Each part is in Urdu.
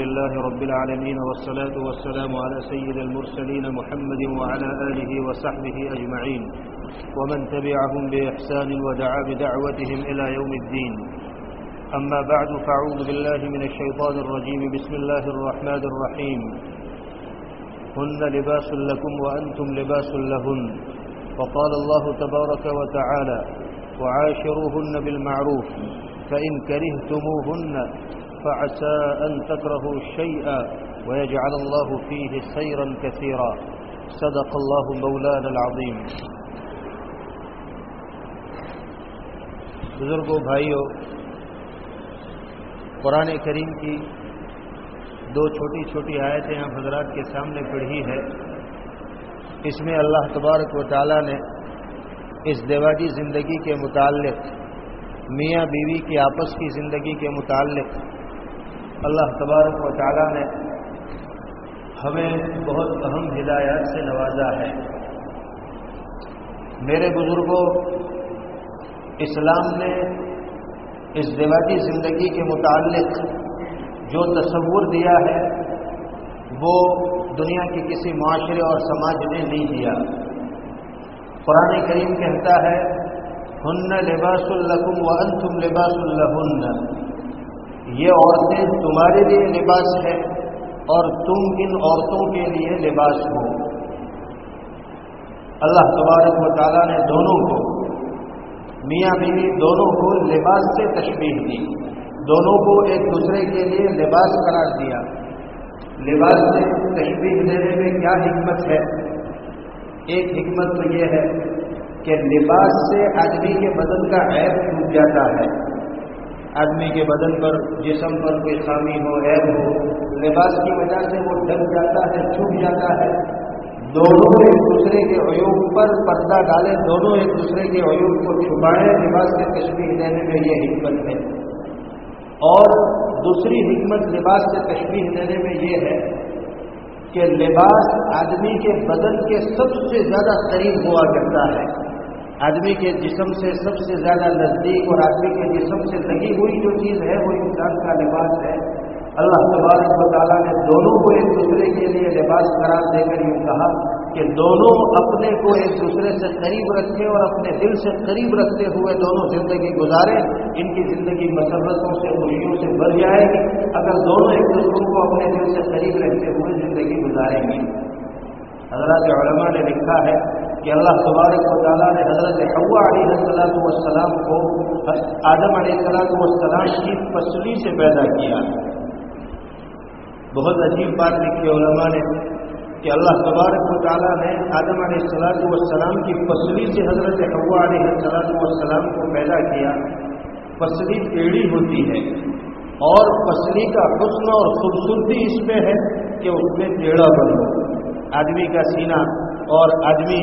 لله رب العالمين والصلاة والسلام على سيد المرسلين محمد وعلى آله وصحبه أجمعين. ومن تبعهم بإحسان ودعا بدعوتهم إلى يوم الدين. أما بعد فأعوذ بالله من الشيطان الرجيم. بسم الله الرحمن الرحيم. هن لباس لكم وأنتم لباس لهن. وقال الله تبارك وتعالى وعاشروهن بالمعروف فإن كرهتموهن فعسى أن تكرهوا شيئا ويجعل الله فيه خيرا كثيرا. صدق الله مولانا العظيم. بزرگوں بھائیوں قرآن کریم کی دو چھوٹی چھوٹی آیتیں ہم حضرات کے سامنے پڑھی ہے اس میں اللہ تبارک و تعالیٰ نے اس دیواجی زندگی کے متعلق، میاں بیوی کی آپس کی زندگی کے متعلق اللہ تبارک و تعالیٰ نے ہمیں بہت اہم ہدایات سے نوازا ہے۔ میرے بزرگوں، اسلام نے اس دیواتی زندگی کے متعلق جو تصور دیا ہے، وہ دنیا کے کسی معاشرے اور سماج نے نہیں دیا۔ قرآن کریم کہتا ہے، ہن لباس القم و انتم لباس الہن یہ عورتیں تمہارے لیے لباس ہے اور تم ان عورتوں کے لیے لباس ہو۔ اللہ تبارک و تعالیٰ نے دونوں کو، میاں بیوی دونوں کو لباس سے تشبیح دی۔ دونوں کو ایک دوسرے کے لیے لباس قرار دیا۔ لباس سے تشبیح دینے میں کیا حکمت ہے؟ ایک حکمت تو یہ ہے کہ لباس سے آدمی کے بدن کا عیب ٹوٹ جاتا ہے۔ آدمی کے بدن پر، جسم پر کوئی خامی ہو، عیب ہو، لباس کی وجہ سے وہ ڈھک جاتا ہے، چھپ جاتا ہے۔ دونوں ایک دوسرے کے عیوب پر پردہ ڈالے دونوں ایک دوسرے کے عیوب کو چھپائیں۔ لباس سے تشریح دینے میں یہ حکمت ہے۔ اور دوسری حکمت لباس سے تشریح دینے میں یہ ہے کہ لباس آدمی کے بدن کے سب سے زیادہ قریب ہوا کرتا ہے۔ آدمی کے جسم سے سب سے زیادہ نزدیک اور آدمی کے جسم سے لگی ہوئی جو چیز ہے، وہ انسان کا لباس ہے۔ اللہ تبارک و تعالیٰ نے دونوں کو ایک دوسرے کے لیے لباس قرار دے کر یوں کہا کہ دونوں اپنے کو ایک دوسرے سے قریب رکھے اور اپنے دل سے قریب رکھتے ہوئے دونوں زندگی گزارے۔ ان کی زندگی مسرتوں سے خوشیوں سے بھر جائے گی۔ اگر دونوں ایک دوسرے کو اپنے دل سے قریب رکھتے ہوئے زندگی گزاریں گی حضرت علماء نے لکھا ہے کہ اللہ تبارک و تعالیٰ نے حضرت حوا علیہ السلام والسلام کو آدم علیہ السلام والسلام کی پسلی سے پیدا کیا بہت عجیب بات لکھی علماء نے کہ اللہ تبارک و تعالیٰ نے آدم علیہ السلام والسلام کی پسلی سے حضرت حوا علیہ السلام والسلام کو پیدا کیا۔ پسلی ٹیڑھی ہوتی ہے اور پسلی کا حسن اور خوبصورتی اس میں ہے کہ اس میں ٹیڑھا بن ہو آدمی کا سینہ اور آدمی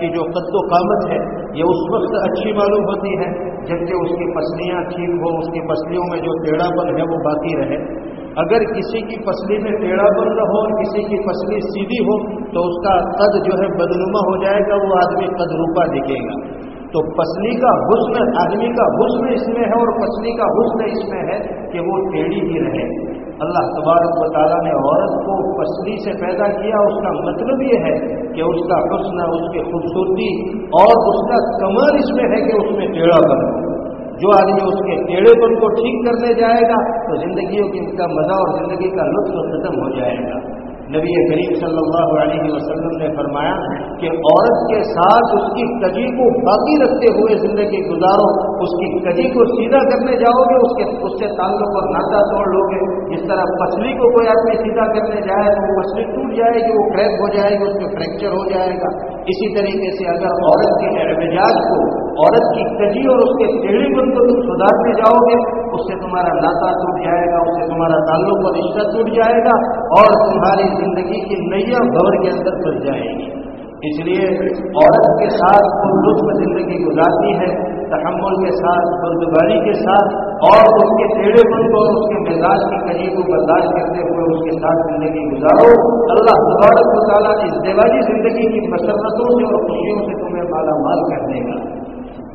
کی جو قد و قامت ہے، یہ اس وقت اچھی معلوم ہوتی ہے جبکہ اس کی پسلیاں ٹھیک ہو اس کی پسلیوں میں جو ٹیڑھا پن ہے وہ باقی رہے۔ اگر کسی کی پسلی میں ٹیڑھا بن رہا ہو اور کسی کی پسلی سیدھی ہو، تو اس کا قد جو ہے بدنما ہو جائے گا، وہ آدمی قد روپا دکھے گا۔ تو پسلی کا حسن، آدمی کا حسن اس میں ہے اور پسلی کا حسن اس میں ہے کہ وہ ٹیڑھی ہی رہے۔ اللہ تبارک و تعالیٰ نے عورت کو پسلی سے پیدا کیا، اس کا مطلب یہ ہے کہ اس کا حسن، اس کی خوبصورتی اور اس کا کمر اس میں ہے کہ اس میں ٹیڑھا بن جو آدمی اس کے ٹیڑھے پن کو ٹھیک کرنے جائے گا، تو زندگیوں کی کا مزہ اور زندگی کا لطف ختم ہو جائے گا۔ نبی کریم صلی اللہ علیہ وسلم نے فرمایا کہ عورت کے ساتھ اس کی کجی کو باقی رکھتے ہوئے زندگی گزارو، اس کی کجی کو سیدھا کرنے جاؤ گے، اس کے، اس سے تعلق اور ناطا توڑ لو گے۔ جس طرح پچھلی کو کوئی آدمی سیدھا کرنے جائے تو وہ پچھلی ٹوٹ جائے گی، وہ کریک ہو جائے گی، اس میں فریکچر ہو جائے گا۔ اسی طریقے سے اگر عورت کے احتجاج کو، عورت کی کجی اور اس کے ٹیڑھی بند کو تم سدھارتے جاؤ گے، اس سے تمہارا ناطا ٹوٹ جائے گا، اس سے تمہارا تعلق اور رشتہ ٹوٹ جائے گا اور تمہاری زندگی کی نیا بھور کے اندر پھنس جائے گی۔ اس لیے عورت کے ساتھ وہ لطف زندگی گزارتی ہے۔ تحمل کے ساتھ بردباری کے ساتھ، اور اس کے ٹیڑھے پن کو اور اس کے مزاج کی قریب کو برداشت کرتے ہوئے اس کے ساتھ زندگی گزارو۔ اللہ تبارک و تعالیٰ اس دیوالی زندگی کی مسرتوں سے اور خوشیوں سے تمہیں مالا مال کر دے گا۔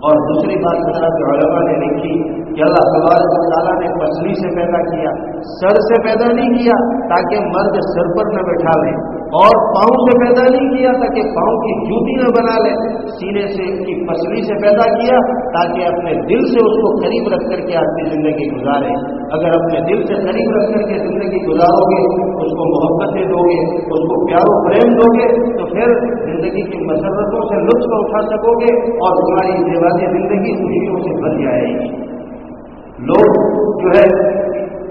اور دوسری بات حضرت علماء نے لکھی کہ اللہ تبارک و تعالیٰ نے پسلی سے پیدا کیا، سر سے پیدا نہیں کیا، تاکہ مرد سر پر نہ بیٹھا لیں اور پاؤں سے پیدا نہیں کیا تاکہ پاؤں کی جوتی نہ بنا لے، سینے سے کی پسلی سے پیدا کیا تاکہ اپنے دل سے اس کو قریب رکھ کر کے اپنی زندگی گزارے۔ اگر اپنے دل سے قریب رکھ کر کے زندگی گزارو گے، اس کو محبتیں دو گے، اس کو پیار و پریم دو گے، تو پھر زندگی کی مسرتوں سے لطف اٹھا سکو گے اور تمہاری دیوالی زندگی خوشیوں سے بن جائے گی۔ لوگ جو ہے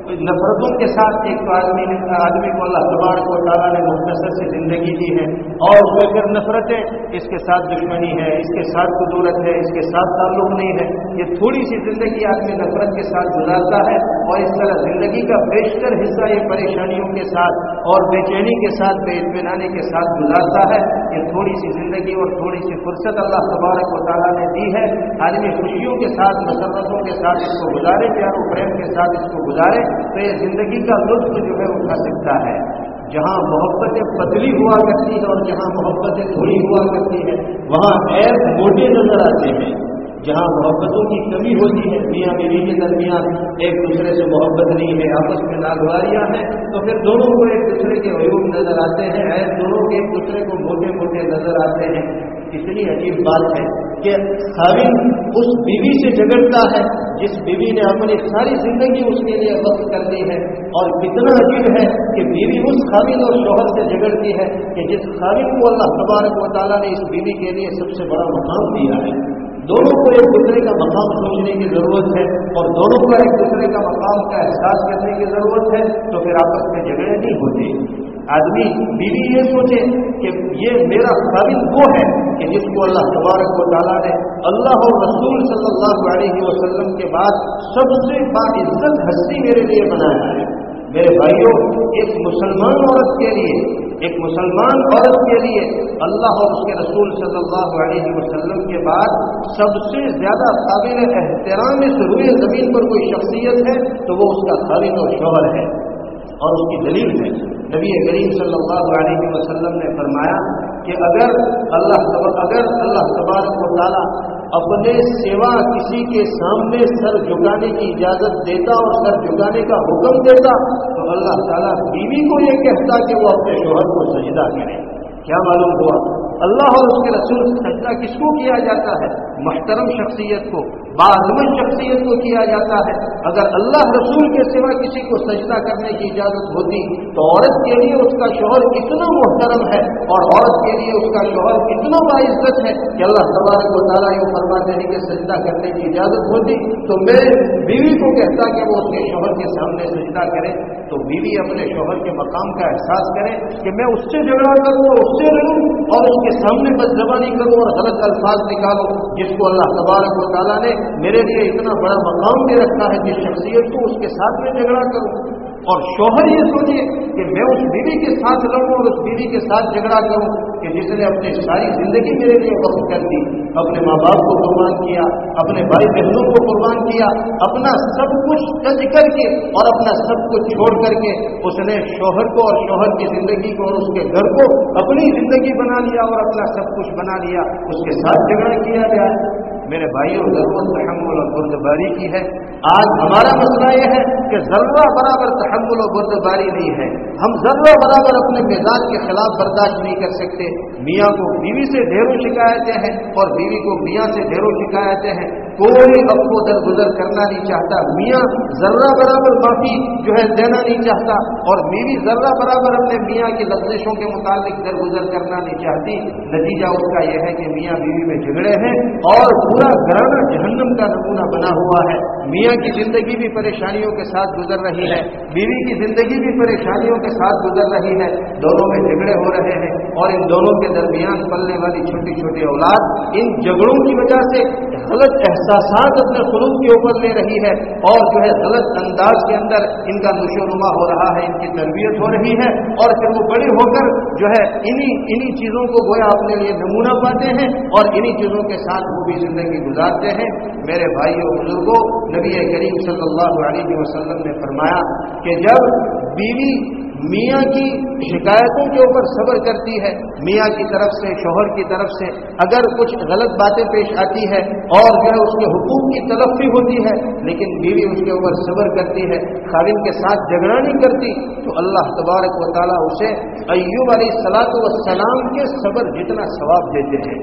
نفرتوں کے ساتھ ایک تو آدمی نے آدمی کو اللہ تبارک و تعالیٰ نے مختصر سے زندگی دی ہے اور اس میں پھر نفرتیں اس کے ساتھ دشمنی ہے، اس کے ساتھ قدورت ہے، اس کے ساتھ تعلق نہیں ہے۔ یہ تھوڑی سی زندگی آدمی نفرت کے ساتھ گزارتا ہے اور اس طرح زندگی کا بیشتر حصہ یہ پریشانیوں کے ساتھ اور بے چینی کے ساتھ، بے اطمینانی کے ساتھ گزارتا ہے۔ یہ تھوڑی سی زندگی اور تھوڑی سی فرصت اللہ تبارک و تعالیٰ نے دی ہے۔ آدمی خوشیوں کے ساتھ، مسرتوں کے ساتھ اس کو گزارے، پیار و پریم کے ساتھ اس کو گزارے۔ تو یہ زندگی کا لطف جو ہے اٹھا سکتا ہے۔ جہاں محبتیں پتلی ہوا کرتی ہیں اور جہاں محبتیں تھوڑی ہوا کرتی ہیں، وہاں ایپ موٹے نظر آتے ہیں۔ جہاں محبتوں کی کمی ہوتی ہے، میاں بیوی کے درمیان ایک دوسرے سے محبت نہیں ہے، آپس میں ناگواریاں ہیں، تو پھر دونوں کو ایک دوسرے کے عیوب نظر آتے ہیں۔ ایپ دونوں کے ایک دوسرے کو موٹے موٹے نظر آتے ہیں۔ اتنی عجیب بات ہے۔ کہ خاوند اس بیوی سے جگڑتا ہے، جس بیوی نے اپنی ساری زندگی اس کے لیے وقت کر دی ہے۔ اور کتنا عجیب ہے کہ بیوی اس خاوند اور شوہر سے جگڑتی ہے کہ جس خاوند کو اللہ تبارک و تعالیٰ نے اس بیوی کے لیے سب سے بڑا مقام دیا ہے۔ دونوں کو ایک دوسرے کا مقام سوچنے کی ضرورت ہے اور دونوں کو ایک دوسرے کا مقام کا احساس کرنے کی ضرورت ہے تو پھر آپس میں جھگڑے نہیں ہوتے۔ آدمی بیوی یہ سوچے کہ یہ میرا قابل وہ ہے کہ جس کو اللہ تبارک و تعالیٰ نے اللہ اور رسول صلی اللہ علیہ وسلم کے بعد سب سے باعزت ہستی میرے لیے بنایا ہے۔ میرے بھائیوں، ایک مسلمان عورت کے لیے، ایک مسلمان عورت کے لیے اللہ اور اس کے رسول صلی اللہ علیہ وسلم کے بعد سب سے زیادہ قابل احترام اس روئے زمین پر کوئی شخصیت ہے تو وہ اس کا خالد اور شوہر ہے۔ اور اس کی دلیل ہے، نبی کریم صلی اللہ علیہ وسلم نے فرمایا کہ اگر اللہ اگر اللہ تبارک و تعالیٰ اپنے سوا کسی کے سامنے سر جھکانے کی اجازت دیتا اور سر جھکانے کا حکم دیتا، تو اللہ تعالیٰ بیوی کو یہ کہتا کہ وہ اپنے شوہر کو سجدہ کرے۔ کیا معلوم ہوا؟ اللہ اور اس کے رسول سجدہ کس کو کیا جاتا ہے؟ محترم شخصیت کو بازمن شخصیت کو کیا جاتا ہے؟ اگر اللہ رسول کے سوا کسی کو سجدہ کرنے کی اجازت ہوتی، تو عورت کے لیے اس کا شوہر اتنا محترم ہے اور عورت کے لیے اس کا شوہر اتنا باعزت ہے کہ اللہ تبارک و تعالیٰ یہ فرماتے ہیں کہ سجدہ کرنے کی اجازت ہوتی۔ تو میں بیوی کو کہتا کہ وہ اس کے شوہر کے سامنے سجدہ کرے۔ تو بیوی اپنے شوہر کے مقام کا احساس کرے کہ میں اس سے جھگڑا کروں اور اس سے لڑوں اور اس کے سامنے بد زبانی کروں اور غلط الفاظ نکالوں، جس کو اللہ تبارک و تعالیٰ نے میرے لیے اتنا بڑا مقام دے رکھا ہے جس شخصیت کو اس کے ساتھ میں جھگڑا کروں۔ اور شوہر یہ سوچے کہ میں اس بیوی کے ساتھ لڑوں اور اس بیوی کے ساتھ جھگڑا کروں کہ جس نے اپنی ساری زندگی میرے لیے وقت کر دی، اپنے ماں باپ کو قربان کیا، اپنے بھائی بہنوں کو قربان کیا، اپنا سب کچھ کج کر کے اور اپنا سب کچھ چھوڑ کر کے اس نے شوہر کو اور شوہر کی زندگی کو اور اس کے گھر کو اپنی زندگی بنا لیا اور اپنا سب کچھ بنا لیا، اس کے ساتھ جھگڑا کیا گیا۔ میرے بھائیوں، ضرورت تحمل اور بردباری کی ہے۔ آج ہمارا مسئلہ یہ ہے کہ ذرہ برابر تحمل اور بردباری نہیں ہے۔ ہم ذرہ برابر اپنے مزاج کے خلاف برداشت نہیں کر سکتے۔ میاں کو بیوی سے ڈھیروں شکایتیں ہیں اور بیوی کو میاں سے ڈھیروں شکایتیں ہیں۔ کوئی اب کو درگزر کرنا نہیں چاہتا۔ میاں ذرہ برابر معافی جو ہے دینا نہیں چاہتا۔ اور میری ذرہ برابر اپنے میاں کی لفزشوں کے متعلق درگزر کرنا نہیں چاہتی۔ نتیجہ اس کا یہ ہے کہ میاں بیوی میں جھگڑے ہیں اور پورا گھرانہ جہنم کا نمونہ بنا ہوا ہے۔ میاں کی زندگی بھی پریشانیوں کے ساتھ ساتھ گزر رہی ہے۔ بیوی کی زندگی بھی پریشانیوں کے ساتھ گزر رہی ہے۔ دونوں میں جھگڑے ہو رہے ہیں اور ان دونوں کے درمیان پلنے والی چھوٹی چھوٹی اولاد ان جھگڑوں کی وجہ سے غلط احساسات اپنے خلوط کے اوپر لے رہی ہے اور جو ہے غلط انداز کے اندر ان کا نشوونما ہو رہا ہے، ان کی تربیت ہو رہی ہے اور پھر وہ بڑی ہو کر جو ہے انہی انہی چیزوں کو گویا اپنے لیے نمونہ پاتے ہیں اور انہی چیزوں کے ساتھ وہ بھی زندگی گزارتے ہیں۔ میرے بھائی اور بزرگوں، نبی کریم صلی اللہ علیہ وسلم نے فرمایا کہ جب بیوی میاں کی شکایتوں کے اوپر صبر کرتی ہے، میاں کی طرف سے، شوہر کی طرف سے، اگر کچھ غلط باتیں پیش آتی ہے اور جو ہے اس کے حقوق کی تلفی ہوتی ہے، لیکن بیوی اس کے اوپر صبر کرتی ہے خاوند کے ساتھ جھگڑا نہیں کرتی، تو اللہ تبارک و تعالیٰ اسے ایوب علیہ سلاط وسلام کے صبر جتنا ثواب دیتے ہیں۔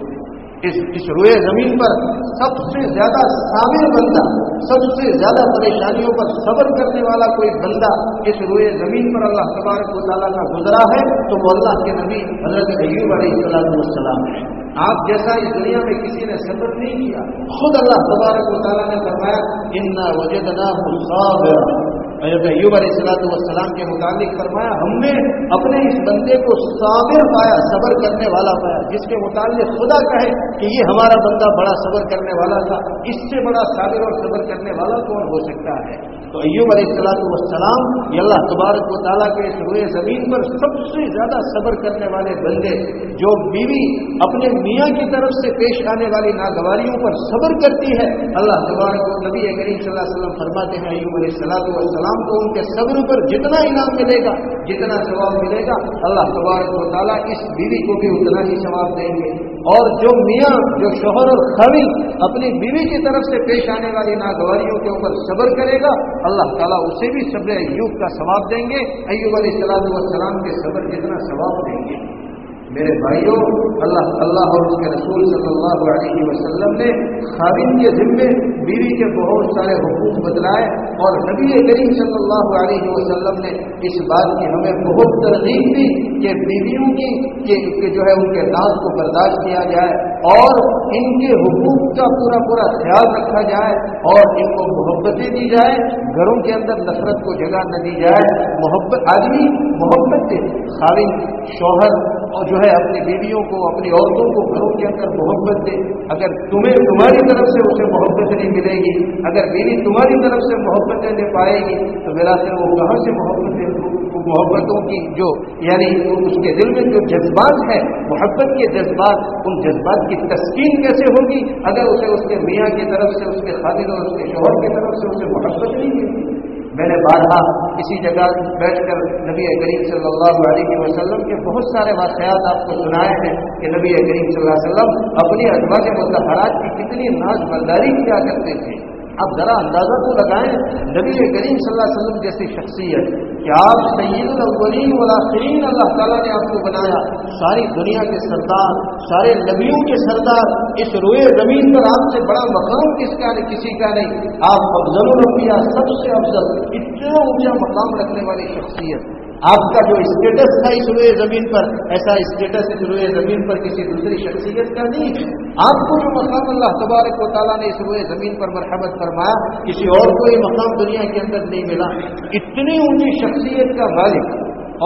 اس اس روئے زمین پر سب سے زیادہ صابر بندہ سب سے زیادہ پریشانیوں پر صبر کرنے والا کوئی بندہ اس روئے زمین پر اللہ تبارک و تعالیٰ کا گزرا ہے، تو وہ اللہ کے نبی حضرت ایوب علیہ السلام السلام ہے آپ جیسا اس دنیا میں کسی نے صبر نہیں کیا، خود اللہ تبارک و تعالیٰ نے فرمایا ان وجدنا حضرت ایوب علیہ السلاۃ والسلام کے متعلق فرمایا، ہم نے اپنے اس بندے کو صابر پایا، صبر کرنے والا پایا، جس کے متعلق خدا کہے کہ یہ ہمارا بندہ بڑا صبر کرنے والا تھا، اس سے بڑا صابر اور صبر کرنے والا کون ہو سکتا ہے؟ تو ایوب علیہ السلاۃ والسلام، یہ اللہ تبارک و تعالیٰ کے اس روئے زمین پر سب سے زیادہ صبر کرنے والے بندے، جو بیوی اپنے میاں کی طرف سے پیش آنے والی ناگواریوں پر صبر کرتی ہے، اللہ تبارک و نبی کریم صلی اللہ علیہ وسلم فرماتے ہیں، ایوب علیہ السلاۃ والسلام السلام کو ان کے صبر پر جتنا انعام ملے گا، جتنا ثواب ملے گا، اللہ تبارک و تعالیٰ اس بیوی کو بھی اتنا ہی ثواب دیں گے۔ اور جو میاں، جو شوہر اور خوی اپنی بیوی کی طرف سے پیش آنے والی ناگواریوں کے اوپر صبر کرے گا، اللہ تعالیٰ اسے بھی صبر ایوب کا ثواب دیں گے۔ ایوب علیہ السلام والسلام کے صبر جتنا ثواب دیں گے۔ میرے بھائیوں، اللہ اللہ اور اس کے رسول صلی اللہ علیہ وسلم نے خاوند کے ذمے بیوی کے بہت سارے حقوق بدلائے اور نبی کریم صلی اللہ علیہ وسلم نے اس بات کی ہمیں بہت ترغیب دی کہ بیویوں کی، کہ جو ہے ان کے ناز کو برداشت کیا جائے۔ اور ان کے حقوق کا پورا پورا خیال رکھا جائے اور ان کو محبتیں دی جائے گھروں کے اندر نفرت کو جگہ نہ دی جائے، محبت، آدمی محبت دے خاوند شوہر اور جو ہے اپنی بیویوں کو، اپنی عورتوں کو گھروں کے اندر محبت دے۔ اگر تمہیں تمہاری طرف سے اسے محبت نہیں ملے گی، اگر بیوی تمہاری طرف سے محبتیں دے پائے گی، تو میرا سر وہ کہاں سے محبت محبتوں کی جو یعنی اس کے دل میں جو جذبات ہیں، محبت کے جذبات، ان جذبات کی تسکین کیسے ہوگی؟ اگر اسے اس کے میاں کی طرف سے، اس کے خادر اور اس کے شوہر کی طرف سے اسے محبت نہیں ملتی میں نے بارہا کسی جگہ بیٹھ کر نبی کریم صلی اللہ علیہ وسلم کے بہت سارے واقعات آپ کو سنائے ہیں کہ نبی کریم صلی اللہ علیہ وسلم اپنی ادبا کے متحرات کی کتنی ناز برداری کیا کرتے تھے۔ اب ذرا اندازہ تو لگائیں، نبی کریم صلی اللہ علیہ وسلم جیسی شخصیت کہ آپ سید الاولین والآخرین اللہ تعالیٰ نے آپ کو بنایا، ساری دنیا کے سردار، سارے نبیوں کے سردار، اس روئے زمین پر آپ سے بڑا مقام کس کا نہیں، کسی کا نہیں، آپ افضل الانبیاء، سب سے افضل، اتنا اونچا مقام رکھنے والی شخصیت۔ آپ کا جو اسٹیٹس تھا اس روئے زمین پر، ایسا اسٹیٹس اس روئے زمین پر کسی دوسری شخصیت کا نہیں ہے۔ آپ کو جو مقام اللہ تبارک و تعالیٰ نے اس روئے زمین پر مرحمت فرمایا، کسی اور کو یہ مقام دنیا کے اندر نہیں ملا۔ اتنی اونچی شخصیت کا مالک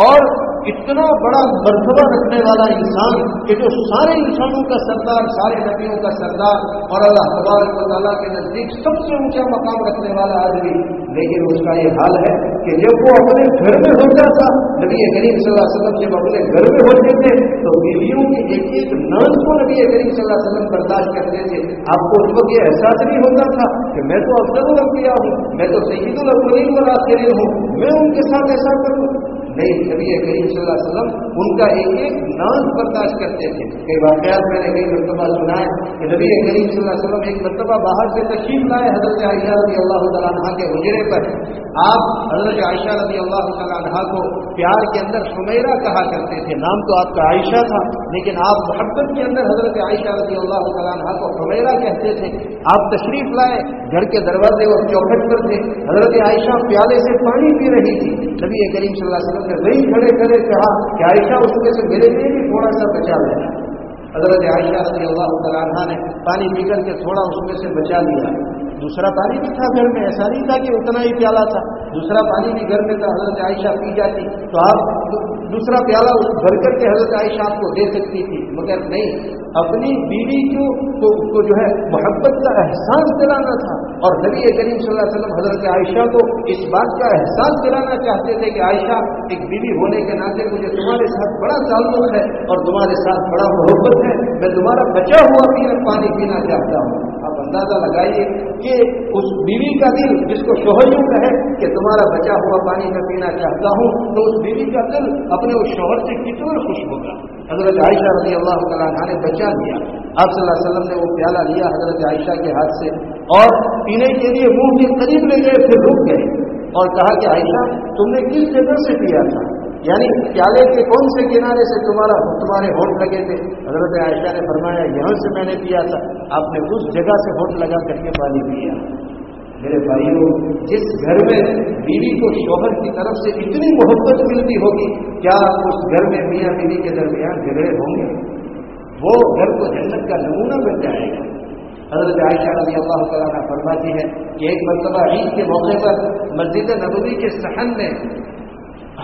اور اتنا بڑا مرتبہ رکھنے والا انسان کہ جو سارے انسانوں کا سردار، سارے نبیوں کا سردار اور اللہ تبارک و تعالیٰ کے نزدیک سب سے اونچا مقام رکھنے والا آدمی، لیکن اس کا یہ حال ہے کہ جب وہ اپنے گھر میں ہوتا تھا نبی کریم صلی اللہ علیہ وسلم جب اپنے گھر میں ہوتے تھے تو بیویوں کی ایک ایک نان کو نبی کریم صلی اللہ علیہ وسلم برداشت کرتے تھے۔ آپ کو اس وقت یہ احساس نہیں ہوتا تھا کہ میں تو افضل الانبیاء ہوں، میں تو سید الاولین والآخرین ہوں، میں ان کے ساتھ ایسا کروں۔ نہیں نبی کریم صلی اللہ علیہ وسلم ان کا ایک ایک ناز برداشت کرتے تھے۔ کئی واقعات میں نے کئی مرتبہ سنا ہے کہ نبی کریم صلی اللہ علیہ وسلم ایک مرتبہ باہر سے تشریف لائے حضرت عائشہ رضی اللہ تعالیٰ عنہ کے حجرے پر۔ آپ حضرت عائشہ رضی اللہ تعالیٰ عنہ کو پیار کے اندر سمیرا کہا کرتے تھے۔ نام تو آپ کا عائشہ تھا، لیکن آپ محبت کے اندر حضرت عائشہ رضی اللہ تعالیٰ عنہ کو سمیرا کہتے تھے۔ آپ تشریف لائے گھر کے دروازے اور چوکھٹ پر تھے۔ حضرت عائشہ پیالے سے پانی پی رہی تھی۔ نبی کریم صلی اللہ علیہ وسلم نے وہی کھڑے کھڑے کہا کہ عائشہ، اس میں سے میرے لیے بھی تھوڑا سا بچا لیا حضرت عائشہ رضی اللہ تعالیٰ نے پانی پی کر کے تھوڑا اس میں سے بچا لیا۔ دوسرا پانی بھی تھا گھر میں، ایسا نہیں تھا کہ اتنا ہی پیالہ تھا۔ دوسرا پانی بھی گھر میں تو حضرت عائشہ پی جاتی۔ تو آپ دوسرا پیالہ بھر کر کے حضرت عائشہ آپ کو دے سکتی تھی۔ مگر نہیں، اپنی بیوی کو تو اس کو جو ہے محبت کا احساس دلانا تھا۔ اور نبی کریم صلی اللہ علیہ وسلم حضرت عائشہ کو اس بات کا احساس دلانا چاہتے تھے کہ عائشہ ایک بیوی ہونے کے ناطے مجھے تمہارے ساتھ بڑا تعلق ہے اور تمہارے ساتھ بڑا محبت ہے، میں تمہارا بچا ہوا پینا، پانی پینا چاہتا ہوں۔ آپ اندازہ لگائیے کہ اس بیوی کا دل جس کو شوہر یوں کہے کہ تمہارا بچا ہوا پانی میں پینا چاہتا ہوں، تو اس بیوی کا دل اپنے اس شوہر سے کتنا خوش ہوگا۔ حضرت عائشہ رضی اللہ تعالیٰ نے بچا دیا آپ صلی اللہ علیہ وسلم نے وہ پیالہ لیا حضرت عائشہ کے ہاتھ سے اور پینے کے لیے منہ کے قریب لے گئے، پھر رک گئے اور کہا کہ عائشہ، تم نے کس جگہ سے پیا تھا؟ یعنی پیالے کے کون سے کنارے سے تمہارا تمہارے ہوٹ لگے تھے؟ حضرت عائشہ نے فرمایا، یہاں سے میں نے پیا تھا۔ آپ نے اس جگہ سے ہوٹ لگا کر کے پانی پیا۔ میرے بھائیوں، جس گھر میں بیوی کو شوہر کی طرف سے اتنی محبت ملتی ہوگی، کیا اس گھر میں میاں بیوی کے درمیان جھگڑے ہوں گے؟ وہ گھر کو جنت کا نمونہ بن جائے گا۔ حضرت عائشہ رضی اللہ تعالیٰ فرماتی ہے کہ ایک مرتبہ عید کے موقع پر مسجد نبوی کے سہن میں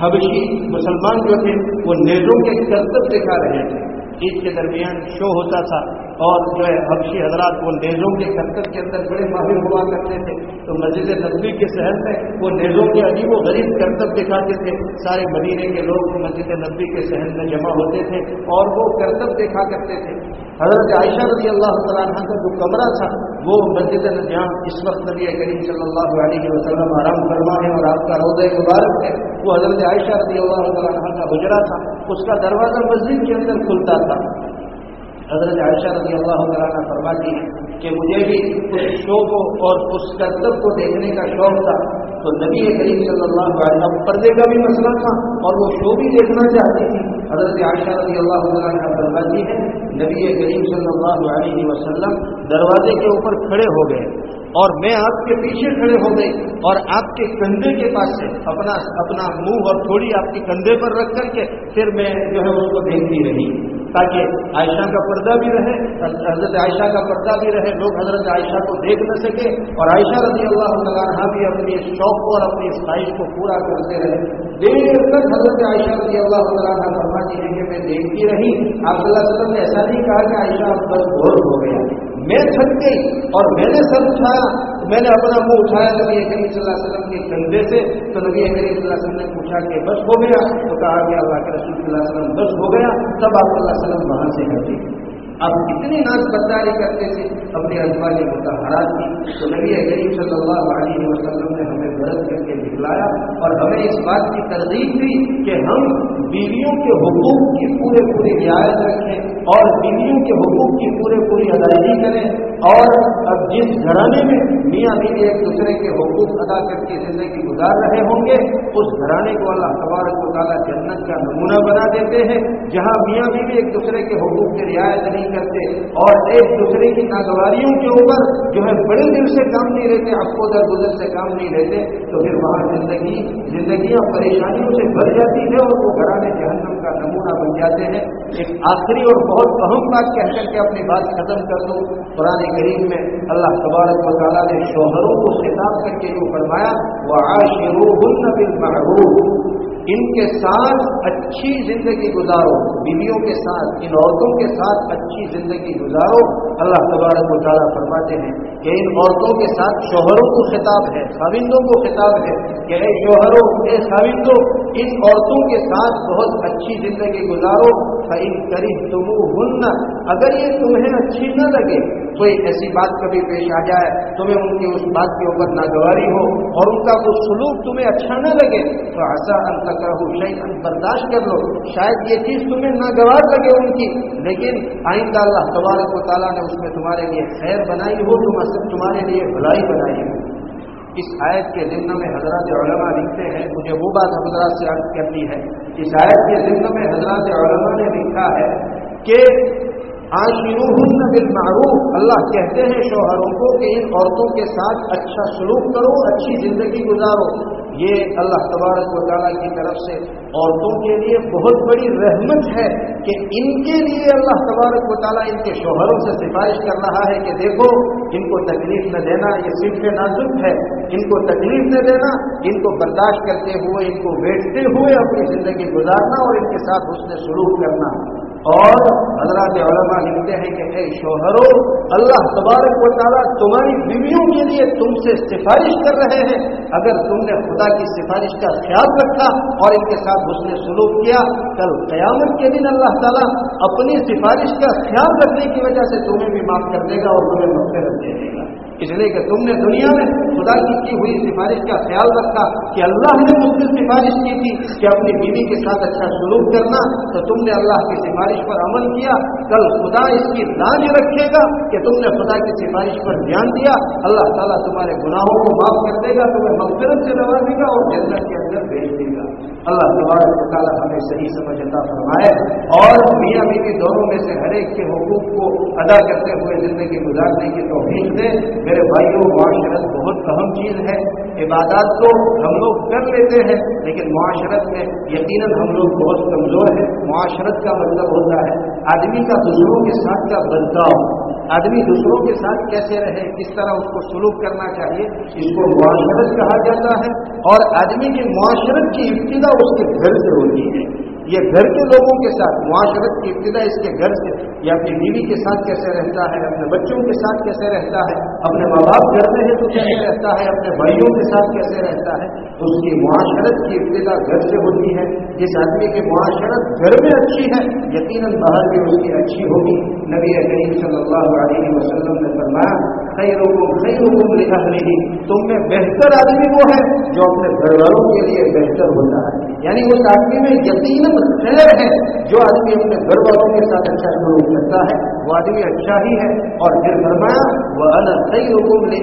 حبشی مسلمان جو تھے، وہ نیزوں کے کرتب دکھا رہے تھے۔ عید کے درمیان شو ہوتا تھا۔ اور جو ہے حبشی حضرات وہ نیزوں کے کرکٹ کے اندر بڑے ماہر ہوا کرتے تھے۔ تو مسجد نبوی کے شہر میں وہ نیزوں کے عجیب و غریب کرتب دکھاتے تھے۔ سارے مدینے کے لوگ مسجد نبوی کے شہر میں جمع ہوتے تھے اور وہ کرتب دیکھا کرتے تھے۔ حضرت عائشہ رضی اللہ تعالیٰ عنہ کا جو کمرہ تھا، وہ مسجد جہاں اس وقت نبی کریم صلی اللہ علیہ وسلم آرام فرما ہے اور آپ کا روزہ مبارک ہے۔ وہ حضرت عائشہ رضی اللہ تعالیٰ عنہ کا گجرا تھا۔ اس کا دروازہ مسجد کے اندر کھلتا تھا۔ حضرت عائشہ رضی اللہ تعالیٰ فرماتی ہے کہ مجھے بھی اس شو کو اور اس کرتب کو دیکھنے کا شوق تھا تو نبی کریم صلی اللہ علیہ وسلم پردے کا بھی مسئلہ تھا اور وہ شو بھی دیکھنا چاہتی تھی۔ حضرت عائشہ رضی اللہ تعالیٰ فرماتی ہے نبی کریم صلی اللہ علیہ وسلم دروازے کے اوپر کھڑے ہو گئے اور میں آپ کے پیچھے کھڑے ہو گئی اور آپ کے کندھے کے پاس سے اپنا اپنا منہ اور تھوڑی آپ کے کندھے پر رکھ کر کے پھر میں جو ہے اس کو دیکھتی رہی۔ تاکہ عائشہ کا پردہ بھی رہے، حضرت عائشہ کا پردہ بھی رہے، لوگ حضرت عائشہ کو دیکھ نہ سکے۔ اور عائشہ رضی اللہ عنہ بھی اپنی شوق کو اور اپنی خواہش کو پورا کرتے رہے۔ دیر تک حضرت عائشہ رضی اللہ عنہ فرماتی ہے کہ میں دیکھتی رہی۔ آپ صلی اللہ علیہ وسلم نے ایسا نہیں کہا کہ عائشہ بس بہت ہو گیا۔ میں تھک گئی اور میں نے سر اٹھایا میں نے اپنا منہ اٹھایا نبی کریم صلی اللہ علیہ وسلم کے کندھے سے، تو نبی کریم صلی اللہ علیہ وسلم نے پوچھا کہ بس ہو گیا؟ تو کہا کہ اللہ کے رسول صلی اللہ علیہ وسلم بس ہو گیا، تب آپ صلی اللہ علیہ وسلم وہاں سے ہٹے آپ کتنی ناز برداری کرتے تھے، اپنے ازوا کے متحرات کی، تو نبی کریم صلی اللہ علیہ وسلم نے ہمیں برت کر کے دکھلایا اور ہمیں اس بات کی ترغیب دی کہ ہم بیویوں کے حقوق کی پورے پوری رعایت رکھیں اور بیویوں کے حقوق کی پورے پوری ادائیگی کریں اور اب جس گھرانے میں میاں بیوی ایک دوسرے کے حقوق ادا کر کے زندگی گزار رہے ہوں گے، اس گھرانے کو اللہ تبارک و تعالیٰ جنت کا نمونہ بنا دیتے ہیں، جہاں میاں بیوی ایک دوسرے کے حقوق کی رعایت نہیں کرتے اور ایک دوسرے کی ناگواریوں کے اوپر جو ہے بڑے دل سے کام نہیں رہتے آپ کو در گزر سے کام نہیں رہتے تو پھر وہاں زندگی، زندگیاں پریشانیوں سے بھر جاتی ہے اور وہ گھرانے جہنم کا نمونہ بن جاتے ہیں۔ ایک آخری اور بہت اہم بات کہہ کر کے اپنی بات ختم کر دوں۔ قرآن کریم میں اللہ تبارک و تعالیٰ نے شوہروں کو خطاب کر کے جو فرمایا وہ بالمعروف۔ ان کے ساتھ اچھی زندگی گزارو، بیویوں کے ساتھ، ان عورتوں کے ساتھ اچھی زندگی گزارو۔ اللہ تبارک و تعالیٰ فرماتے ہیں کہ ان عورتوں کے ساتھ شوہروں کو خطاب ہے، خاوندوں کو خطاب ہے کہ اے شوہروں، اے خاوندوں، ان عورتوں کے ساتھ بہت اچھی زندگی گزارو۔ ان کری تم اگر یہ تمہیں اچھی نہ لگے کوئی ایسی بات کبھی پیش آ جائے، تمہیں ان کی اس بات کے اوپر ناگواری ہو اور ان کا وہ سلوک تمہیں اچھا نہ لگے، تو ایسا ان شاید برداشت کر لو۔ شاید یہ چیز تمہیں ناگوار لگے ان کی، لیکن آئندہ اللہ تبارک و تعالیٰ نے اس میں تمہارے لیے خیر بنائی ہو تمہارے لیے بھلائی بنائی ہو۔ اس آیت کے ذمہ میں حضرات علماء لکھتے ہیں، مجھے وہ بات حضرات سے کرنی ہے۔ اس آیت کے ذمہ میں حضرات علماء نے لکھا ہے کہ آشیروہن بالمعروف۔ اللہ کہتے ہیں شوہروں کو کہ ان عورتوں کے ساتھ اچھا سلوک کرو، اچھی زندگی گزارو۔ یہ اللہ تبارک و تعالیٰ کی طرف سے عورتوں کے لیے بہت بڑی رحمت ہے کہ ان کے لیے اللہ تبارک و تعالیٰ ان کے شوہروں سے سفارش کر رہا ہے کہ دیکھو، ان کو تکلیف نہ دینا، یہ صرف نازک ہے۔ ان کو تکلیف نہ دینا، ان کو برداشت کرتے ہوئے، ان کو بیٹھتے ہوئے اپنی زندگی گزارنا اور ان کے ساتھ اس نے سلوک کرنا۔ اور حضرات علماء لکھتے ہیں کہ اے شوہروں اللہ تبارک و تعالیٰ تمہاری بیویوں کے لیے تم سے سفارش کر رہے ہیں۔ اگر تم نے خدا کی سفارش کا خیال رکھا اور ان کے ساتھ اس نے سلوک کیا، کل قیامت کے دن اللہ تعالیٰ اپنی سفارش کا خیال رکھنے کی وجہ سے تمہیں بھی معاف کر دے گا اور تمہیں مختلف دے دے گا۔ اس لیے کہ تم نے دنیا میں خدا کی کی ہوئی سفارش کا خیال رکھا کہ اللہ نے مجھ سے سفارش کی تھی کہ اپنی بیوی کے ساتھ اچھا سلوک کرنا، تو تم نے اللہ کی سفارش پر عمل کیا۔ کل خدا اس کی لاج رکھے گا کہ تم نے خدا کی سفارش پر دھیان دیا۔ اللہ تعالیٰ تمہارے گناہوں کو معاف کر دے گا، تمہیں مغفرت سے نوازے گا اور جنت کے اندر بھیج دے گا۔ اللہ تبارک تعالیٰ ہمیں صحیح سمجھتا فرمائے اور میاں بیوی دونوں میں سے ہر ایک کے حقوق کو ادا کرتے ہوئے زندگی گزارنے کی توفیق دے۔ میرے بھائیوں، معاشرت بہت اہم چیز ہے۔ عبادات تو ہم لوگ کر لیتے ہیں، لیکن معاشرت میں یقیناً ہم لوگ بہت کمزور ہیں۔ معاشرت کا مطلب ہوتا ہے آدمی کا دوسروں کے ساتھ کا برتاؤ آدمی دوسروں کے ساتھ کیسے رہے؟ کس طرح اس کو سلوک کرنا چاہیے؟ اس کو معاشرت کہا جاتا ہے اور آدمی کی معاشرت کی ابتدا اس کے گھر سے ہوتی ہے۔ یہ گھر کے لوگوں کے ساتھ، معاشرت کی ابتدا اس کے گھر سے یا اپنی بیوی کے ساتھ کیسے رہتا ہے، اپنے بچوں کے ساتھ کیسے رہتا ہے، اپنے ماں باپ گھر میں ہے تو کیسے رہتا ہے، اپنے بھائیوں کے ساتھ کیسے رہتا ہے اس کی معاشرت کی ابتدا گھر سے ہوتی ہے۔ جس آدمی کی معاشرت گھر میں اچھی ہے، یقیناً باہر بھی اس کی اچھی ہوگی۔ نبی کریم صلی اللہ علیہ وسلم نے فرمایا خیر خیر حکم تم میں بہتر آدمی وہ ہے جو اپنے گھر والوں کے لیے بہتر ہوتا ہے۔ یعنی اس آدمی میں یقیناً خیر ہے جو آدمی اپنے گھر والوں کے ساتھ اچھا سلوک کرتا ہے، وہ آدمی اچھا ہی ہے۔ اور پھر فرمایا وہ الگ صحیح حکم لے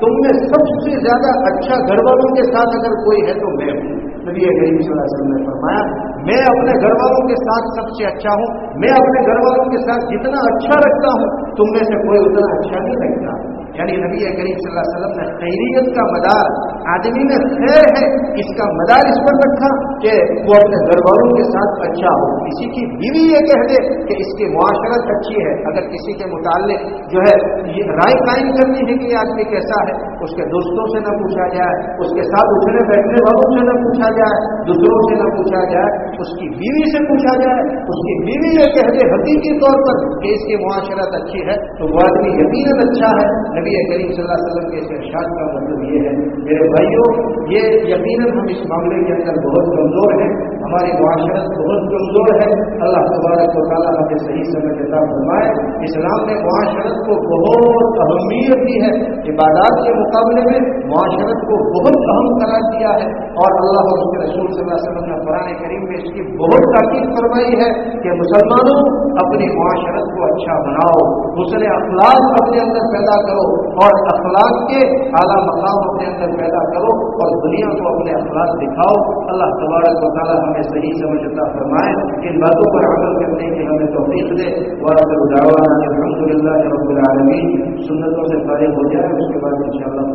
تم میں سب سے زیادہ اچھا گھر والوں کے ساتھ اگر کوئی ہے تو میں ہوں۔ نبی کریم صلی اللہ علیہ وسلم نے فرمایا، میں اپنے گھر والوں کے ساتھ سب سے اچھا ہوں، میں اپنے گھر والوں کے ساتھ جتنا اچھا رکھتا ہوں، تم میں سے کوئی اتنا اچھا نہیں رکھتا۔ یعنی نبی کریم صلی اللہ علیہ وسلم نے خیریت کا مدار آدمی میں خیر ہے اس کا مدار اس پر رکھا کہ وہ اپنے گھر والوں کے ساتھ اچھا ہو۔ کسی کی بیوی یہ کہہ دے کہ اس کی معاشرت اچھی ہے۔ اگر کسی کے متعلق جو ہے یہ رائے قائم کرنی ہے کہ یہ آدمی کیسا ہے، اس کے دوستوں سے نہ پوچھا جائے، اس کے ساتھ اٹھنے بیٹھنے والوں سے نہ پوچھا جائے۔ دوسروں سے نہ پوچھا جائے، اس کی بیوی سے پوچھا جائے، اس کی بیوی یہ کہہ دے حقیقی طور پر کہ اس کی معاشرت اچھی ہے، تو وہ آدمی یقیناً اچھا ہے۔ نبی کریم صلی اللہ علیہ وسلم کے اس ارشاد کا مطلب یہ ہے، میرے بھائیوں، یہ یقیناً ہم اس معاملے کے اندر بہت کمزور ہیں۔ ہماری معاشرت بہت کمزور ہے۔ اللہ تبارک و تعالیٰ ہمیں صحیح سمجھ عطا فرمائے۔ اسلام نے معاشرت کو بہت اہمیت دی ہے۔ عبادات کے مقابلے میں معاشرت کو بہت اہم قرار دیا ہے۔ اور اللہ اور اس کے رسول صلی اللہ علیہ وسلم نے قرآن کریم میں اس کی بہت تاکید فرمائی ہے کہ مسلمانوں اپنی معاشرت کو اچھا بناؤ، دوسرے اخلاق اپنے اندر پیدا کرو اور اخلاق کے اعلیٰ مقام اپنے اندر پیدا کرو اور دنیا کو اپنے اخلاق دکھاؤ۔ اللہ تبارک و تعالیٰ ہمیں صحیح سمجھتا فرمائے ان باتوں پر عمل کرنے کی ہمیں توفیق دے الحمد للہ رب العالمین سنتوں سے فارغ ہو جائے اس کے بعد ان شاء اللہ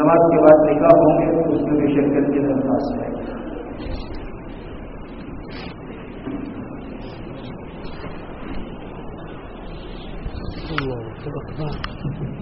نماز کے بعد نکاح ہوں گے، اس میں بھی شرکت کی درخواست ہے۔ الله أكبر